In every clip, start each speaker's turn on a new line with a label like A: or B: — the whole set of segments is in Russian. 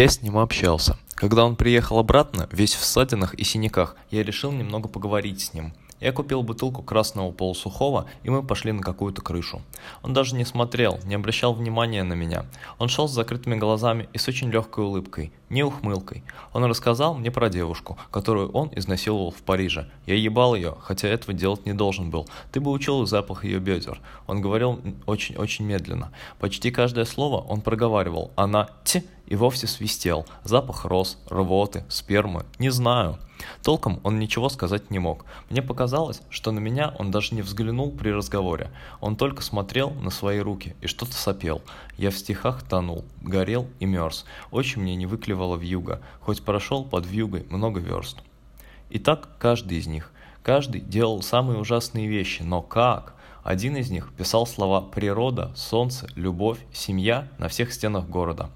A: Я с ним общался. Когда он приехал обратно, весь в ссадинах и синяках, я решил немного поговорить с ним. Я купил бутылку красного полусухого, и мы пошли на какую-то крышу. Он даже не смотрел, не обращал внимания на меня. Он шел с закрытыми глазами и с очень легкой улыбкой, не ухмылкой. Он рассказал мне про девушку, которую он изнасиловал в Париже. Я ебал ее, хотя этого делать не должен был. Ты бы учил запах ее бедер. Он говорил очень-очень медленно. Почти каждое слово он проговаривал. Она «ти» и вовсе свистел. Запах роз, рвоты, спермы. Не знаю. Толком он ничего сказать не мог. Мне показалось, что на меня он даже не взглянул при разговоре. Он только смотрел на свои руки и что-то сопел. Я в стихах тонул, горел и мерз. Очень мне не выклевало вьюга, хоть прошел под вьюгой много верст. И так каждый из них. Каждый делал самые ужасные вещи, но как? Один из них писал слова «природа», «солнце», «любовь», «семья» на всех стенах города.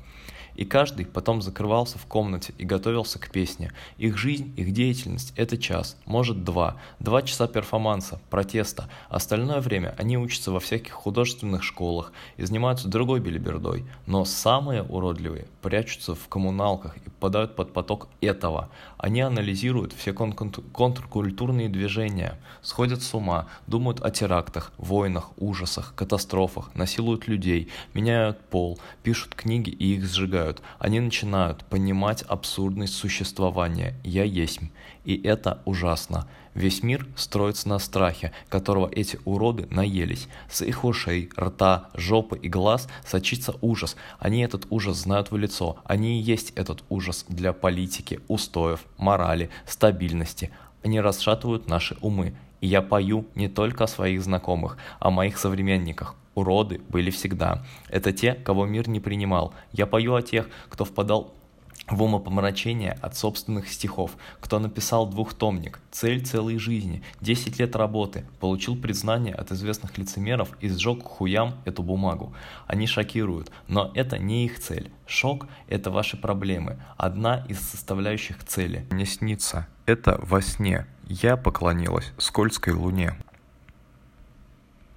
A: И каждый потом закрывался в комнате и готовился к песне. Их жизнь, их деятельность – это час, может два. Два часа перформанса, протеста. Остальное время они учатся во всяких художественных школах и занимаются другой билибердой. Но самые уродливые прячутся в коммуналках и попадают под поток этого. Они анализируют все кон контркультурные движения, сходят с ума, думают о терактах, войнах, ужасах, катастрофах, насилуют людей, меняют пол, пишут книги и их сжигают получают, они начинают понимать абсурдность существования «я есть». И это ужасно. Весь мир строится на страхе, которого эти уроды наелись. С их ушей, рта, жопы и глаз сочится ужас. Они этот ужас знают в лицо. Они и есть этот ужас для политики, устоев, морали, стабильности. Они расшатывают наши умы. И я пою не только о своих знакомых, о моих современниках, уроды были всегда. Это те, кого мир не принимал. Я пою о тех, кто впадал в умопомрачение от собственных стихов, кто написал двухтомник, цель целой жизни, 10 лет работы, получил признание от известных лицемеров и сжег хуям эту бумагу. Они шокируют, но это не их цель. Шок – это ваши проблемы, одна из составляющих цели.
B: Мне снится, это во сне. Я поклонилась скользкой луне.